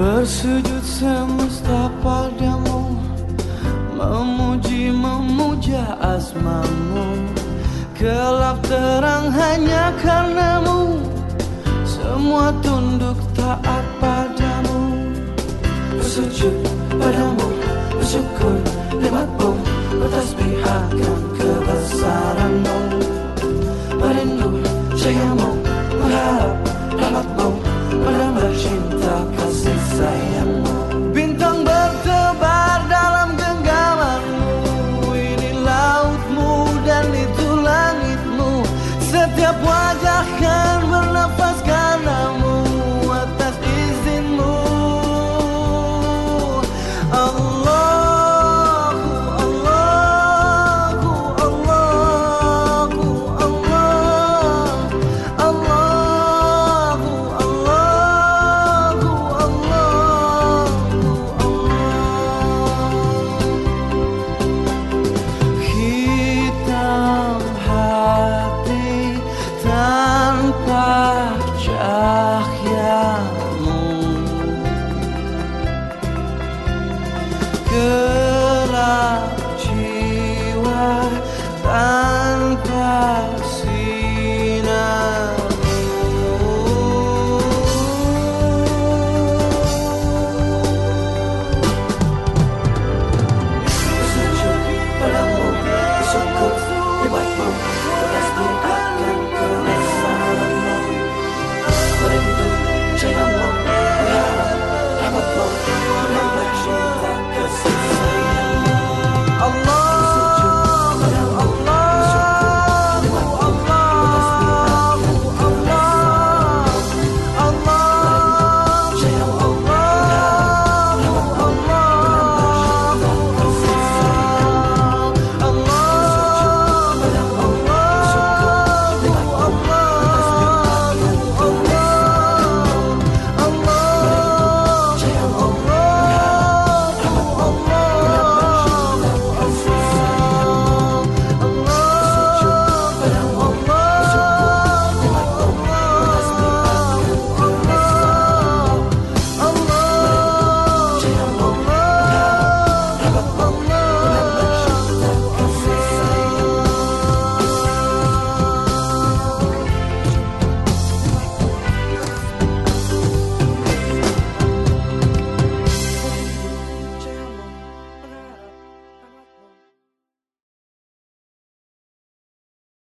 Bersujud semesta padamu Memuji memuja asmamu. Gelap terang hanya karenamu. Semua tunduk taat padamu. Bersujud padamu Bersyukur nikmatmu Bertasbihkan kebesaranmu. Merindu syayamu Mengharap rahmatmu Menambah cinta kasih sayang.